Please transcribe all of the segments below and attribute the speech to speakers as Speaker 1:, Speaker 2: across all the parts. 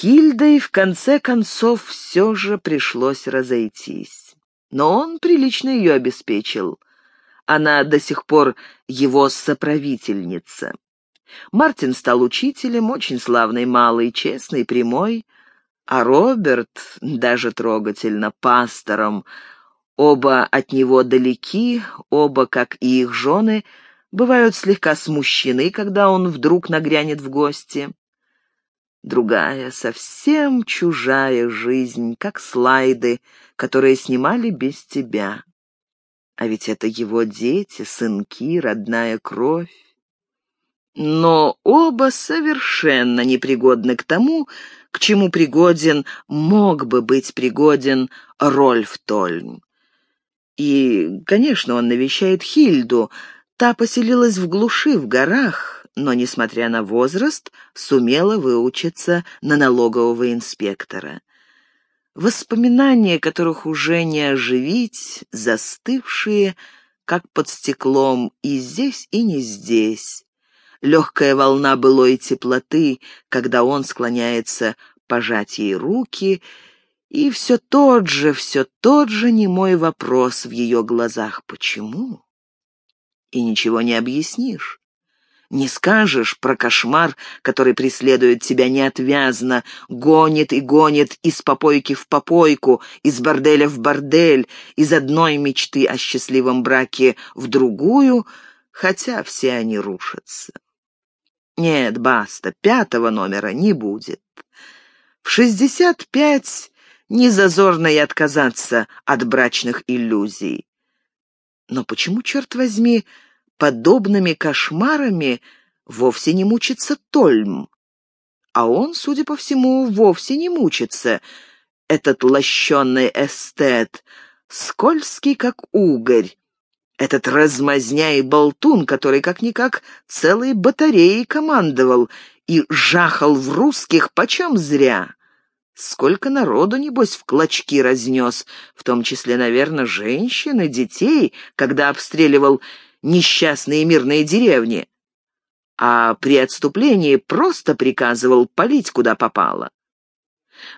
Speaker 1: Хильдой в конце концов все же пришлось разойтись. Но он прилично ее обеспечил. Она до сих пор его соправительница. Мартин стал учителем, очень славный малый, честный, прямой, а Роберт, даже трогательно, пастором. Оба от него далеки, оба, как и их жены, бывают слегка смущены, когда он вдруг нагрянет в гости. Другая, совсем чужая жизнь, как слайды, которые снимали без тебя. А ведь это его дети, сынки, родная кровь. Но оба совершенно непригодны к тому, к чему пригоден, мог бы быть пригоден Рольф Тольм. И, конечно, он навещает Хильду. Та поселилась в глуши, в горах, но, несмотря на возраст, сумела выучиться на налогового инспектора. Воспоминания, которых уже не оживить, застывшие, как под стеклом, и здесь, и не здесь. Легкая волна былой теплоты, когда он склоняется пожать ей руки, и все тот же, все тот же немой вопрос в ее глазах «Почему?» И ничего не объяснишь. Не скажешь про кошмар, который преследует тебя неотвязно, гонит и гонит из попойки в попойку, из борделя в бордель, из одной мечты о счастливом браке в другую, хотя все они рушатся. Нет, баста, пятого номера не будет. В шестьдесят пять не зазорно и отказаться от брачных иллюзий. Но почему, черт возьми, подобными кошмарами вовсе не мучится Тольм. А он, судя по всему, вовсе не мучится. Этот лощенный эстет, скользкий, как угорь. Этот размазня и болтун, который как-никак целой батареей командовал и жахал в русских почем зря. Сколько народу, небось, в клочки разнес, в том числе, наверное, женщин и детей, когда обстреливал несчастные мирные деревни, а при отступлении просто приказывал палить куда попало.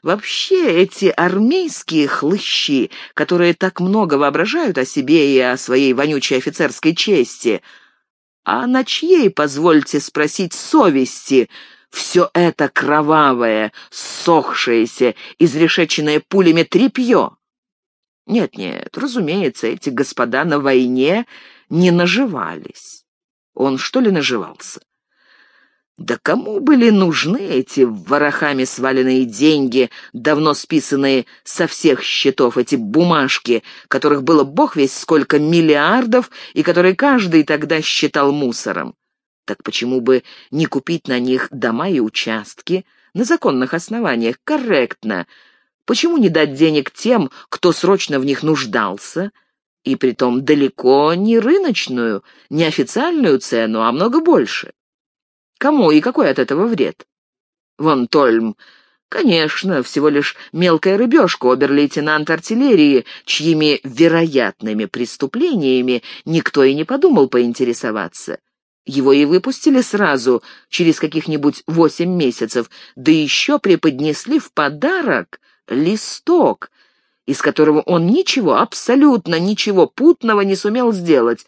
Speaker 1: Вообще эти армейские хлыщи, которые так много воображают о себе и о своей вонючей офицерской чести, а на чьей, позвольте спросить, совести все это кровавое, сохшееся, изрешеченное пулями тряпье? Нет-нет, разумеется, эти господа на войне не наживались. Он что ли наживался? Да кому были нужны эти ворохами сваленные деньги, давно списанные со всех счетов, эти бумажки, которых было бог весь сколько миллиардов, и которые каждый тогда считал мусором? Так почему бы не купить на них дома и участки на законных основаниях, корректно? Почему не дать денег тем, кто срочно в них нуждался? И притом далеко не рыночную, не официальную цену, а много больше. Кому и какой от этого вред? Вон Тольм, конечно, всего лишь мелкая рыбешка, обер-лейтенант артиллерии, чьими вероятными преступлениями никто и не подумал поинтересоваться. Его и выпустили сразу, через каких-нибудь восемь месяцев, да еще преподнесли в подарок листок, из которого он ничего, абсолютно ничего путного не сумел сделать.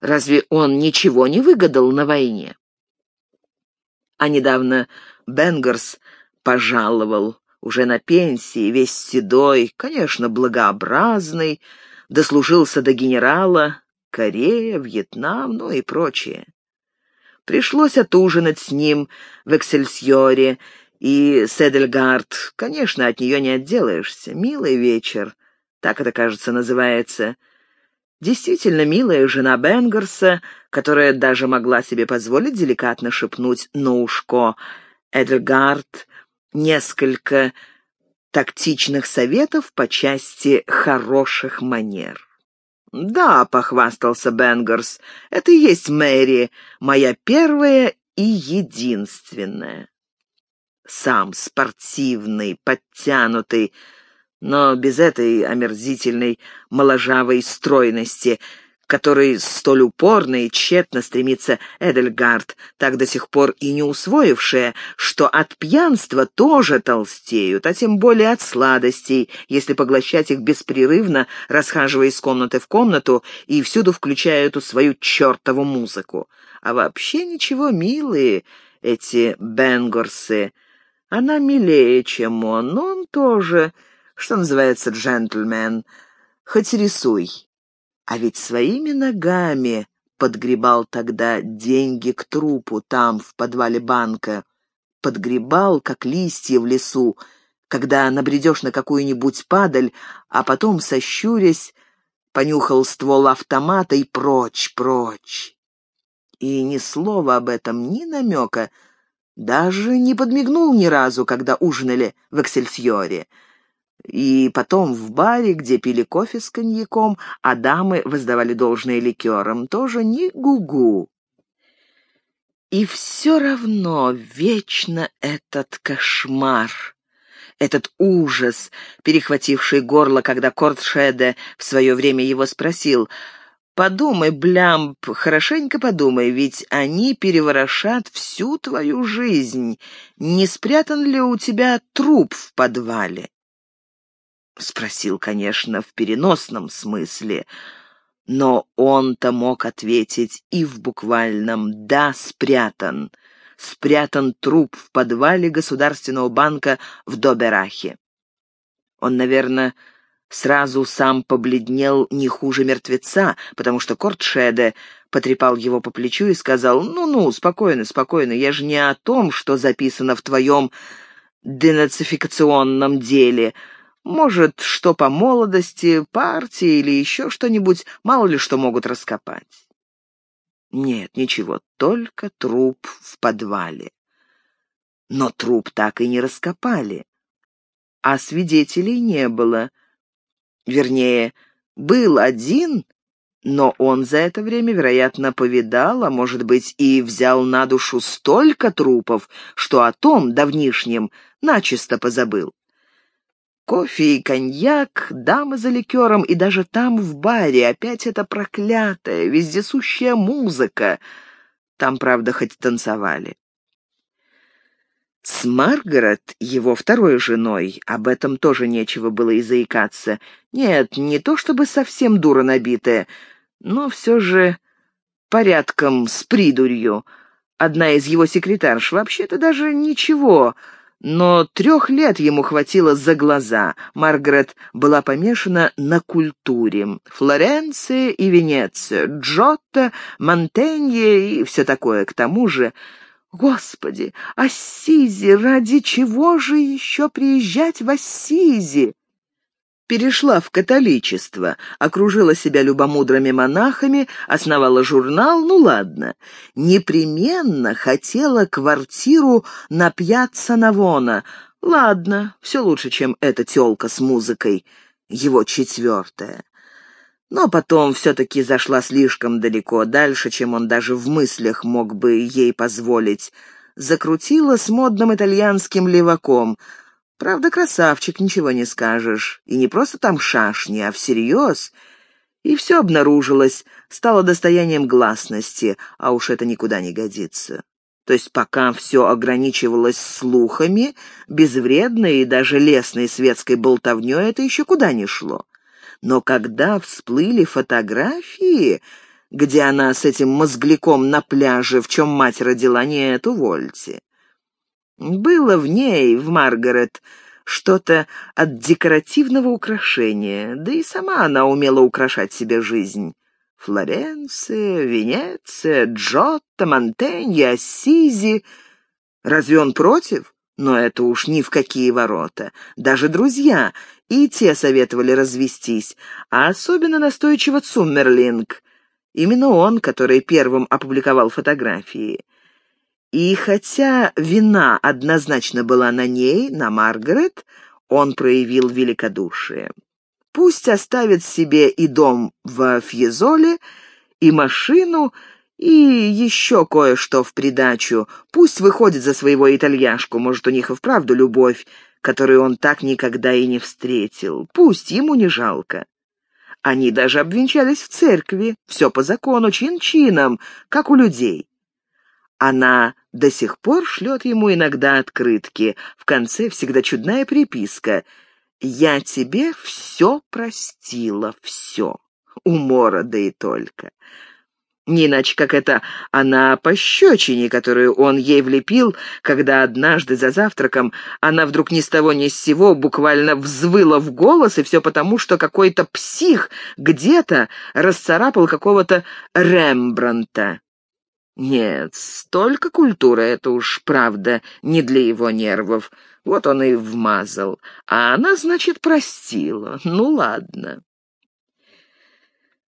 Speaker 1: Разве он ничего не выгадал на войне? А недавно Бенгерс пожаловал, уже на пенсии, весь седой, конечно, благообразный, дослужился до генерала, Корея, Вьетнам, ну и прочее. Пришлось отужинать с ним в Эксельсьоре, и Седельгард, конечно, от нее не отделаешься. Милый вечер, так это, кажется, называется. Действительно милая жена Бенгерса, которая даже могла себе позволить деликатно шепнуть на ушко. Эдельгард несколько тактичных советов по части хороших манер. «Да», — похвастался Бенгерс, — «это и есть Мэри, моя первая и единственная» сам спортивный, подтянутый, но без этой омерзительной моложавой стройности, который столь упорно и тщетно стремится Эдельгард, так до сих пор и не усвоившая, что от пьянства тоже толстеют, а тем более от сладостей, если поглощать их беспрерывно, расхаживая из комнаты в комнату и всюду включая эту свою чертову музыку. А вообще ничего, милые эти Бенгорсы. Она милее, чем он, но он тоже, что называется, джентльмен. Хоть рисуй. А ведь своими ногами подгребал тогда деньги к трупу там, в подвале банка. Подгребал, как листья в лесу, когда набредешь на какую-нибудь падаль, а потом, сощурясь, понюхал ствол автомата и прочь, прочь. И ни слова об этом, ни намека, даже не подмигнул ни разу, когда ужинали в Эксельсиоре. И потом в баре, где пили кофе с коньяком, а дамы воздавали должное ликерам, тоже ни гугу. И все равно вечно этот кошмар, этот ужас, перехвативший горло, когда Кортшеде в свое время его спросил — Подумай, Блямб, хорошенько подумай, ведь они переворошат всю твою жизнь. Не спрятан ли у тебя труп в подвале? Спросил, конечно, в переносном смысле, но он-то мог ответить и в буквальном «да, спрятан». Спрятан труп в подвале Государственного банка в Доберахе. Он, наверное, сразу сам побледнел не хуже мертвеца, потому что Кортшеде потрепал его по плечу и сказал, «Ну-ну, спокойно, спокойно, я же не о том, что записано в твоем денацификационном деле. Может, что по молодости, партии или еще что-нибудь, мало ли что могут раскопать». Нет, ничего, только труп в подвале. Но труп так и не раскопали. А свидетелей не было. Вернее, был один, но он за это время, вероятно, повидал, а может быть и взял на душу столько трупов, что о том давнишнем начисто позабыл. Кофе и коньяк, дамы за ликером, и даже там, в баре, опять эта проклятая, вездесущая музыка. Там, правда, хоть танцевали. С Маргарет, его второй женой, об этом тоже нечего было и заикаться. Нет, не то чтобы совсем дура набитая, но все же порядком с придурью. Одна из его секретарш вообще-то даже ничего, но трех лет ему хватило за глаза. Маргарет была помешана на культуре. Флоренция и Венеция, Джотто, Монтенье и все такое. К тому же Господи, Ассизи, ради чего же еще приезжать в Ассизи? Перешла в католичество, окружила себя любомудрыми монахами, основала журнал, ну ладно. Непременно хотела квартиру на пьяцца Навона. Ладно, все лучше, чем эта тёлка с музыкой, его четвертая но потом все-таки зашла слишком далеко, дальше, чем он даже в мыслях мог бы ей позволить. Закрутила с модным итальянским леваком. Правда, красавчик, ничего не скажешь. И не просто там шашни, а всерьез. И все обнаружилось, стало достоянием гласности, а уж это никуда не годится. То есть пока все ограничивалось слухами, безвредной и даже лесной светской болтовней, это еще куда ни шло. Но когда всплыли фотографии, где она с этим мозгляком на пляже, в чем мать родила, нет, увольте. Было в ней, в Маргарет, что-то от декоративного украшения, да и сама она умела украшать себе жизнь. Флоренция, Венеция, Джотто, Монтенье, Ассизи. Разве он против? Но это уж ни в какие ворота. Даже друзья, и те советовали развестись, а особенно настойчиво Цуммерлинг. Именно он, который первым опубликовал фотографии. И хотя вина однозначно была на ней, на Маргарет, он проявил великодушие. Пусть оставит себе и дом в Фьезоле, и машину, и еще кое-что в придачу. Пусть выходит за своего итальяшку, может, у них и вправду любовь, которую он так никогда и не встретил. Пусть ему не жалко. Они даже обвенчались в церкви, все по закону, чин-чином, как у людей. Она до сих пор шлет ему иногда открытки, в конце всегда чудная приписка «Я тебе все простила, все, умора да и только». Не иначе, как это она по щечине, которую он ей влепил, когда однажды за завтраком она вдруг ни с того ни с сего буквально взвыла в голос, и все потому, что какой-то псих где-то расцарапал какого-то Рембранта. Нет, столько культуры — это уж правда не для его нервов. Вот он и вмазал. А она, значит, простила. Ну, ладно.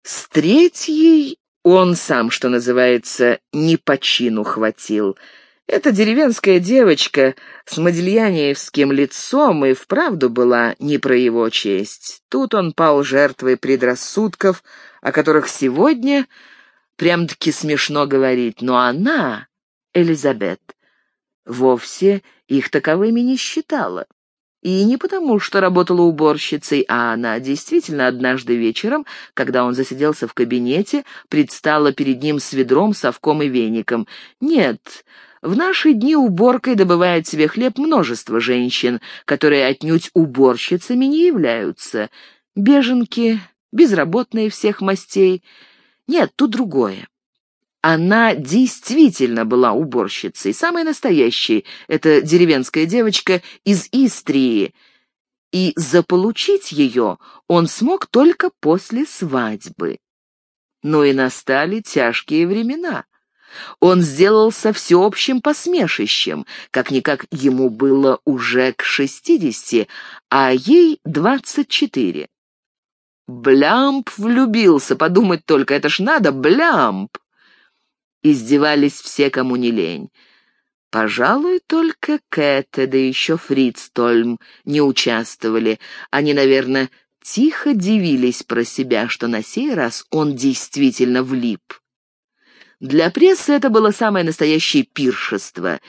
Speaker 1: С третьей он сам, что называется, не по чину хватил. Эта деревенская девочка с модельяниевским лицом и вправду была не про его честь. Тут он пал жертвой предрассудков, о которых сегодня прям-таки смешно говорить, но она, Элизабет, вовсе их таковыми не считала. И не потому, что работала уборщицей, а она действительно однажды вечером, когда он засиделся в кабинете, предстала перед ним с ведром, совком и веником. Нет, в наши дни уборкой добывает себе хлеб множество женщин, которые отнюдь уборщицами не являются. Беженки, безработные всех мастей. Нет, тут другое. Она действительно была уборщицей, самой настоящей, эта деревенская девочка из Истрии, и заполучить ее он смог только после свадьбы. Но и настали тяжкие времена. Он сделался всеобщим посмешищем, как-никак ему было уже к шестидесяти, а ей двадцать четыре. Блямп влюбился, подумать только, это ж надо, Блямп! Издевались все, кому не лень. Пожалуй, только Кэте, да еще Фридстольм не участвовали. Они, наверное, тихо дивились про себя, что на сей раз он действительно влип. Для прессы это было самое настоящее пиршество,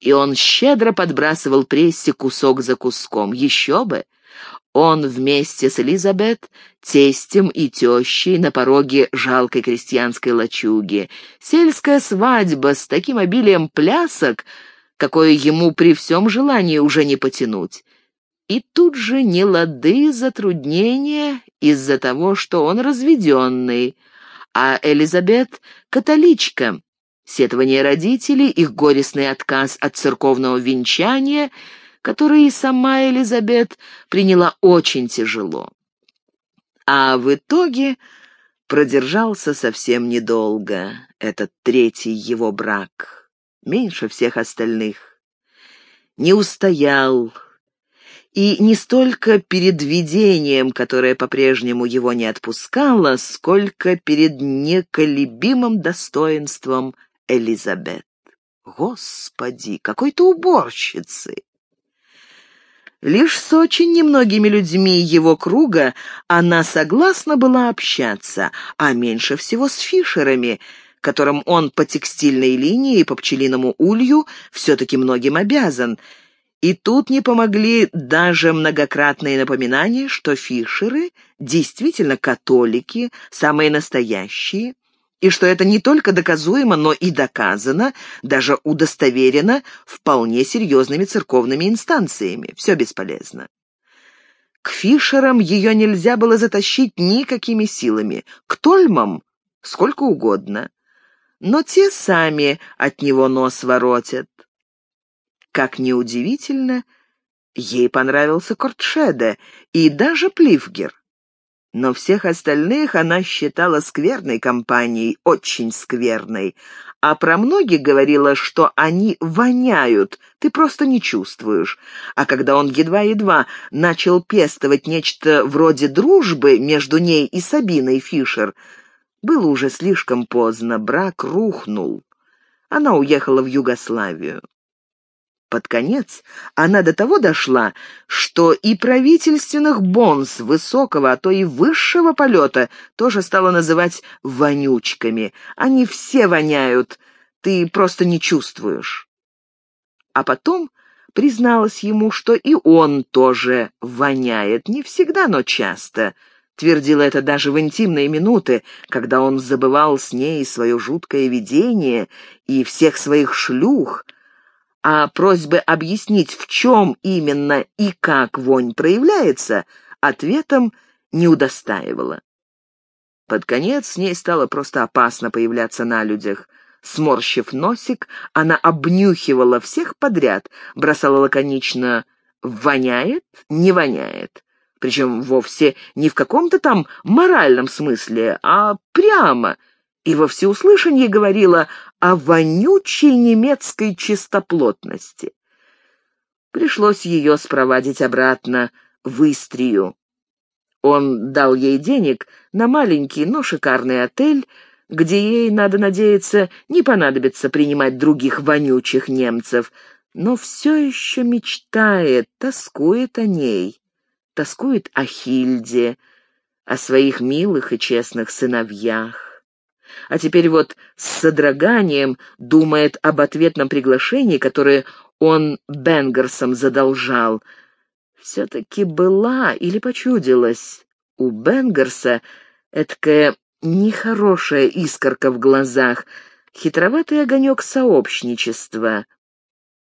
Speaker 1: и он щедро подбрасывал прессе кусок за куском. Еще бы! Он вместе с Элизабет, тестем и тещей на пороге жалкой крестьянской лачуги. Сельская свадьба с таким обилием плясок, какое ему при всем желании уже не потянуть. И тут же не лады затруднения из-за того, что он разведенный, а Элизабет — католичка. Сетование родителей, их горестный отказ от церковного венчания — которые сама Элизабет приняла очень тяжело. А в итоге продержался совсем недолго этот третий его брак, меньше всех остальных. Не устоял, и не столько перед видением, которое по-прежнему его не отпускало, сколько перед неколебимым достоинством Элизабет. Господи, какой-то уборщицы! Лишь с очень немногими людьми его круга она согласна была общаться, а меньше всего с Фишерами, которым он по текстильной линии и по пчелиному улью все-таки многим обязан. И тут не помогли даже многократные напоминания, что Фишеры действительно католики, самые настоящие, и что это не только доказуемо, но и доказано, даже удостоверено вполне серьезными церковными инстанциями. Все бесполезно. К Фишерам ее нельзя было затащить никакими силами, к Тольмам сколько угодно. Но те сами от него нос воротят. Как неудивительно, ей понравился Кортшеде и даже Плифгер. Но всех остальных она считала скверной компанией, очень скверной. А про многих говорила, что они воняют, ты просто не чувствуешь. А когда он едва-едва начал пестовать нечто вроде дружбы между ней и Сабиной Фишер, было уже слишком поздно, брак рухнул. Она уехала в Югославию. Под конец она до того дошла, что и правительственных бонс высокого, а то и высшего полета тоже стала называть «вонючками». Они все воняют, ты просто не чувствуешь. А потом призналась ему, что и он тоже воняет, не всегда, но часто. твердила это даже в интимные минуты, когда он забывал с ней свое жуткое видение и всех своих шлюх, а просьбы объяснить, в чем именно и как вонь проявляется, ответом не удостаивала. Под конец с ней стало просто опасно появляться на людях. Сморщив носик, она обнюхивала всех подряд, бросала лаконично «воняет? Не воняет?» Причем вовсе не в каком-то там моральном смысле, а прямо, и во всеуслышание говорила о вонючей немецкой чистоплотности. Пришлось ее спровадить обратно в Истрию. Он дал ей денег на маленький, но шикарный отель, где ей, надо надеяться, не понадобится принимать других вонючих немцев, но все еще мечтает, тоскует о ней, тоскует о Хильде, о своих милых и честных сыновьях. А теперь вот с содроганием думает об ответном приглашении, которое он Бенгерсом задолжал. Все-таки была или почудилась у Бенгерса эткая нехорошая искорка в глазах, хитроватый огонек сообщничества.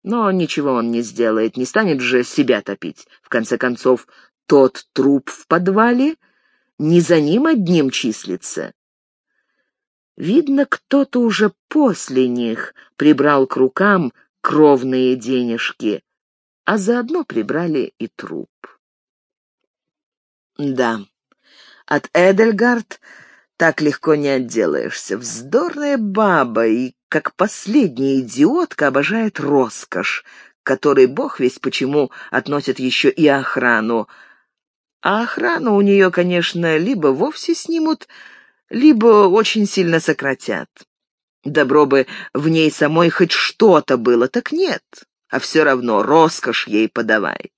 Speaker 1: Но ничего он не сделает, не станет же себя топить. В конце концов, тот труп в подвале не за ним одним числится. Видно, кто-то уже после них прибрал к рукам кровные денежки, а заодно прибрали и труп. Да, от Эдельгард так легко не отделаешься. Вздорная баба и, как последняя идиотка, обожает роскошь, которой бог весь почему относит еще и охрану. А охрану у нее, конечно, либо вовсе снимут, либо очень сильно сократят. Добро бы в ней самой хоть что-то было, так нет, а все равно роскошь ей подавай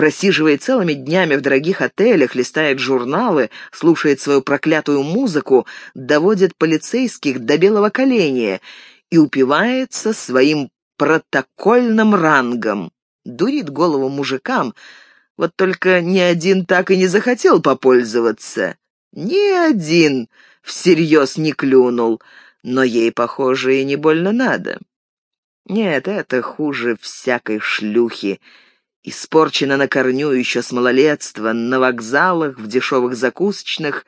Speaker 1: просиживает целыми днями в дорогих отелях, листает журналы, слушает свою проклятую музыку, доводит полицейских до белого коленя и упивается своим протокольным рангом. Дурит голову мужикам, вот только ни один так и не захотел попользоваться. Ни один всерьез не клюнул, но ей, похоже, и не больно надо. Нет, это хуже всякой шлюхи, Испорчена на корню еще с малолетства, на вокзалах, в дешевых закусочных.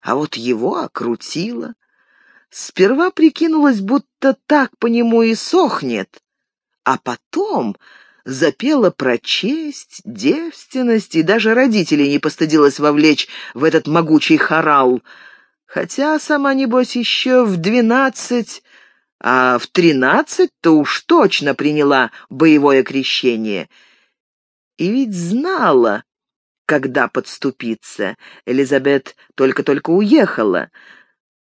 Speaker 1: А вот его окрутило. Сперва прикинулась, будто так по нему и сохнет, а потом запела про честь, девственность, и даже родителей не постыдилась вовлечь в этот могучий хорал, хотя сама, небось, еще в двенадцать, а в тринадцать-то уж точно приняла боевое крещение — и ведь знала, когда подступиться. Элизабет только-только уехала.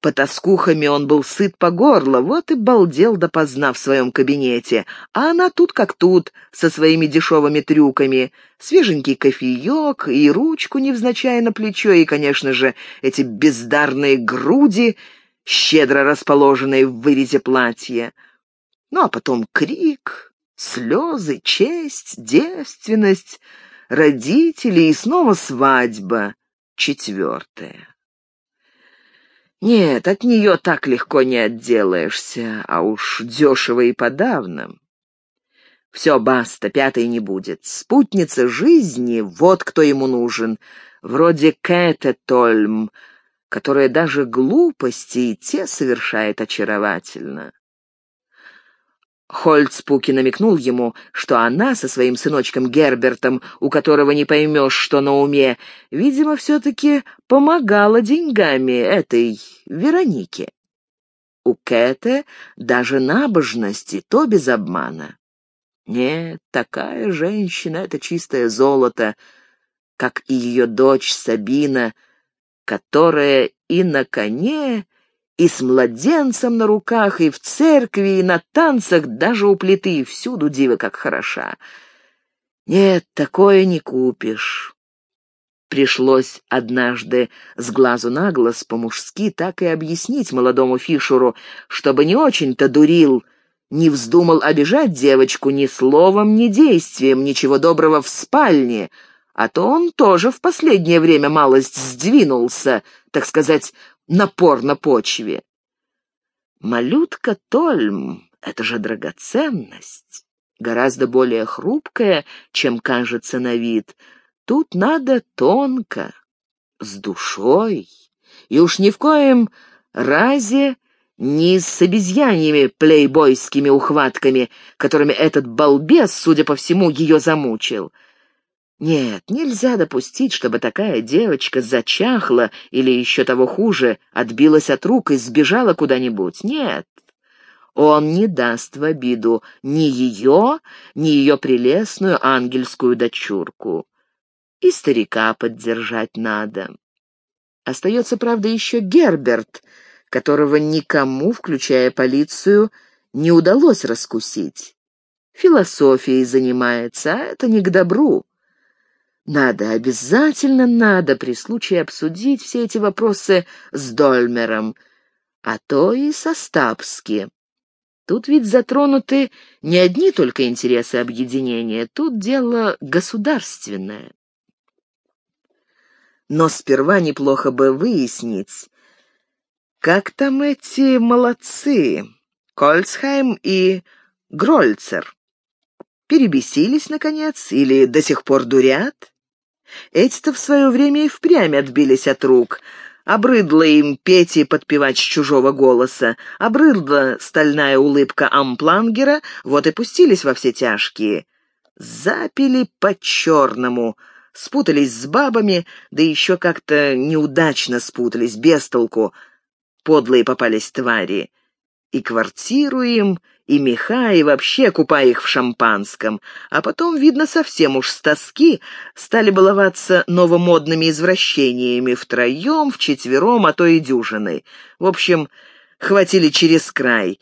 Speaker 1: По тоскухами он был сыт по горло, вот и балдел допоздна в своем кабинете. А она тут как тут, со своими дешевыми трюками. Свеженький кофеек и ручку невзначай на плечо, и, конечно же, эти бездарные груди, щедро расположенные в вырезе платья. Ну, а потом крик, Слезы, честь, девственность, родители и снова свадьба. Четвертая. Нет, от нее так легко не отделаешься, а уж дешево и подавно. Все, баста, пятой не будет. Спутница жизни, вот кто ему нужен. Вроде Кэте Тольм, которая даже глупости и те совершает очаровательно. Хольцпуки намекнул ему, что она со своим сыночком Гербертом, у которого не поймешь, что на уме, видимо, все-таки помогала деньгами этой Веронике. У Кэте даже набожности, то без обмана. Нет, такая женщина — это чистое золото, как и ее дочь Сабина, которая и на коне, и с младенцем на руках, и в церкви, и на танцах, даже у плиты, и всюду дива как хороша. Нет, такое не купишь. Пришлось однажды с глазу на глаз по-мужски так и объяснить молодому Фишеру, чтобы не очень-то дурил, не вздумал обижать девочку ни словом, ни действием, ничего доброго в спальне, а то он тоже в последнее время малость сдвинулся, так сказать, на почве. Малютка Тольм — это же драгоценность, гораздо более хрупкая, чем кажется на вид. Тут надо тонко, с душой, и уж ни в коем разе не с обезьяньями плейбойскими ухватками, которыми этот балбес, судя по всему, ее замучил — нет, нельзя допустить, чтобы такая девочка зачахла или еще того хуже, отбилась от рук и сбежала куда-нибудь. Нет, он не даст в обиду ни ее, ни ее прелестную ангельскую дочурку. И старика поддержать надо. Остается, правда, еще Герберт, которого никому, включая полицию, не удалось раскусить. Философией занимается, а это не к добру. Надо, обязательно надо при случае обсудить все эти вопросы с Дольмером, а то и со Стапски. Тут ведь затронуты не одни только интересы объединения, тут дело государственное. Но сперва неплохо бы выяснить, как там эти молодцы, Кольцхайм и Грольцер. Перебесились, наконец, или до сих пор дурят? Эти-то в свое время и впрямь отбились от рук. Обрыдла им петь и подпевать с чужого голоса, обрыдла стальная улыбка амплангера, вот и пустились во все тяжкие. Запили по-черному, спутались с бабами, да еще как-то неудачно спутались, без толку. Подлые попались твари. И квартиру им, и меха, и вообще купая их в шампанском. А потом, видно, совсем уж с тоски стали баловаться новомодными извращениями втроем, вчетвером, а то и дюжиной. В общем, хватили через край.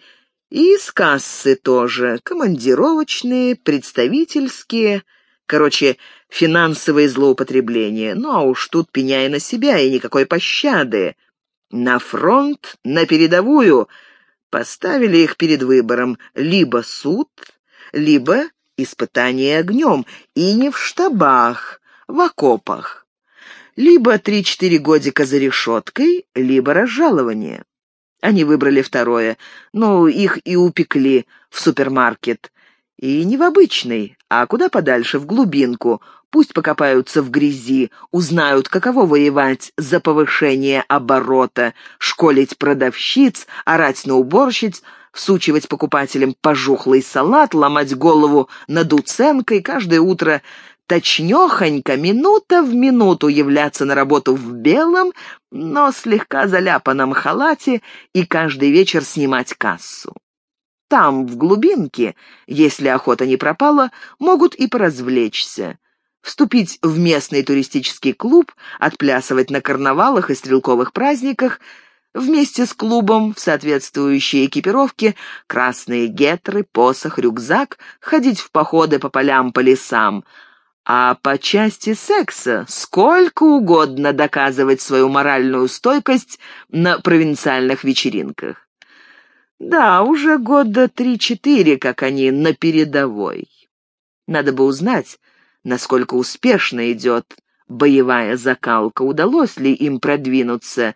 Speaker 1: И с кассы тоже, командировочные, представительские, короче, финансовые злоупотребления. Ну а уж тут пеняя на себя и никакой пощады. На фронт, на передовую — Поставили их перед выбором либо суд, либо испытание огнем, и не в штабах, в окопах. Либо три-четыре годика за решеткой, либо разжалование. Они выбрали второе, но их и упекли в супермаркет. И не в обычный, а куда подальше, в глубинку, Пусть покопаются в грязи, узнают, каково воевать за повышение оборота, школить продавщиц, орать на уборщиц, всучивать покупателям пожухлый салат, ломать голову над уценкой, каждое утро точнёхонько, минута в минуту являться на работу в белом, но слегка заляпанном халате и каждый вечер снимать кассу. Там, в глубинке, если охота не пропала, могут и поразвлечься вступить в местный туристический клуб, отплясывать на карнавалах и стрелковых праздниках, вместе с клубом в соответствующей экипировке, красные гетры, посох, рюкзак, ходить в походы по полям, по лесам, а по части секса сколько угодно доказывать свою моральную стойкость на провинциальных вечеринках. Да, уже года три-четыре, как они на передовой. Надо бы узнать, насколько успешно идет боевая закалка, удалось ли им продвинуться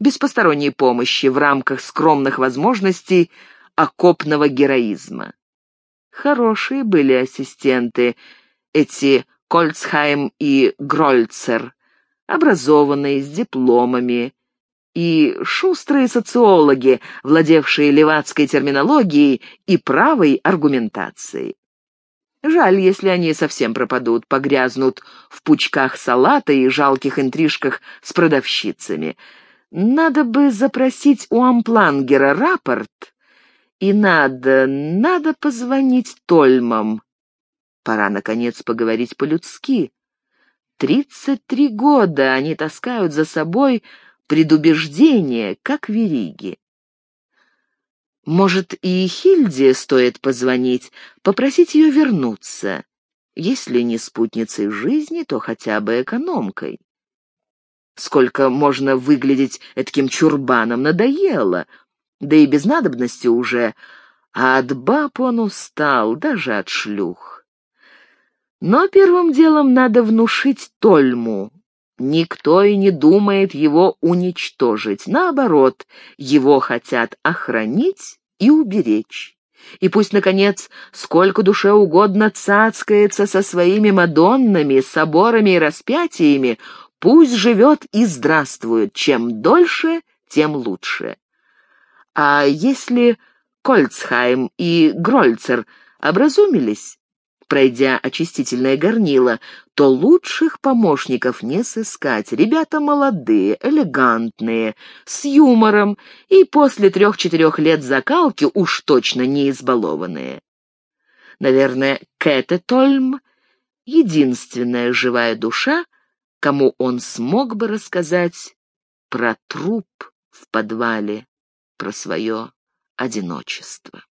Speaker 1: без посторонней помощи в рамках скромных возможностей окопного героизма. Хорошие были ассистенты, эти Кольцхайм и Грольцер, образованные, с дипломами, и шустрые социологи, владевшие левацкой терминологией и правой аргументацией. Жаль, если они совсем пропадут, погрязнут в пучках салата и жалких интрижках с продавщицами. Надо бы запросить у Амплангера рапорт, и надо, надо позвонить Тольмам. Пора, наконец, поговорить по-людски. Тридцать три года они таскают за собой предубеждение, как вериги. Может, и Хильде стоит позвонить, попросить ее вернуться. Если не спутницей жизни, то хотя бы экономкой. Сколько можно выглядеть таким чурбаном, надоело. Да и без надобности уже. А от баб он устал, даже от шлюх. Но первым делом надо внушить Тольму. Никто и не думает его уничтожить. Наоборот, его хотят охранить и уберечь. И пусть, наконец, сколько душе угодно цацкается со своими мадоннами, соборами и распятиями, пусть живет и здравствует. Чем дольше, тем лучше. А если Кольцхайм и Грольцер образумились, пройдя очистительное горнило, то лучших помощников не сыскать. Ребята молодые, элегантные, с юмором и после трех-четырех лет закалки уж точно не избалованные. Наверное, Кэте Тольм — единственная живая душа, кому он смог бы рассказать про труп в подвале, про свое одиночество.